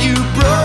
you broke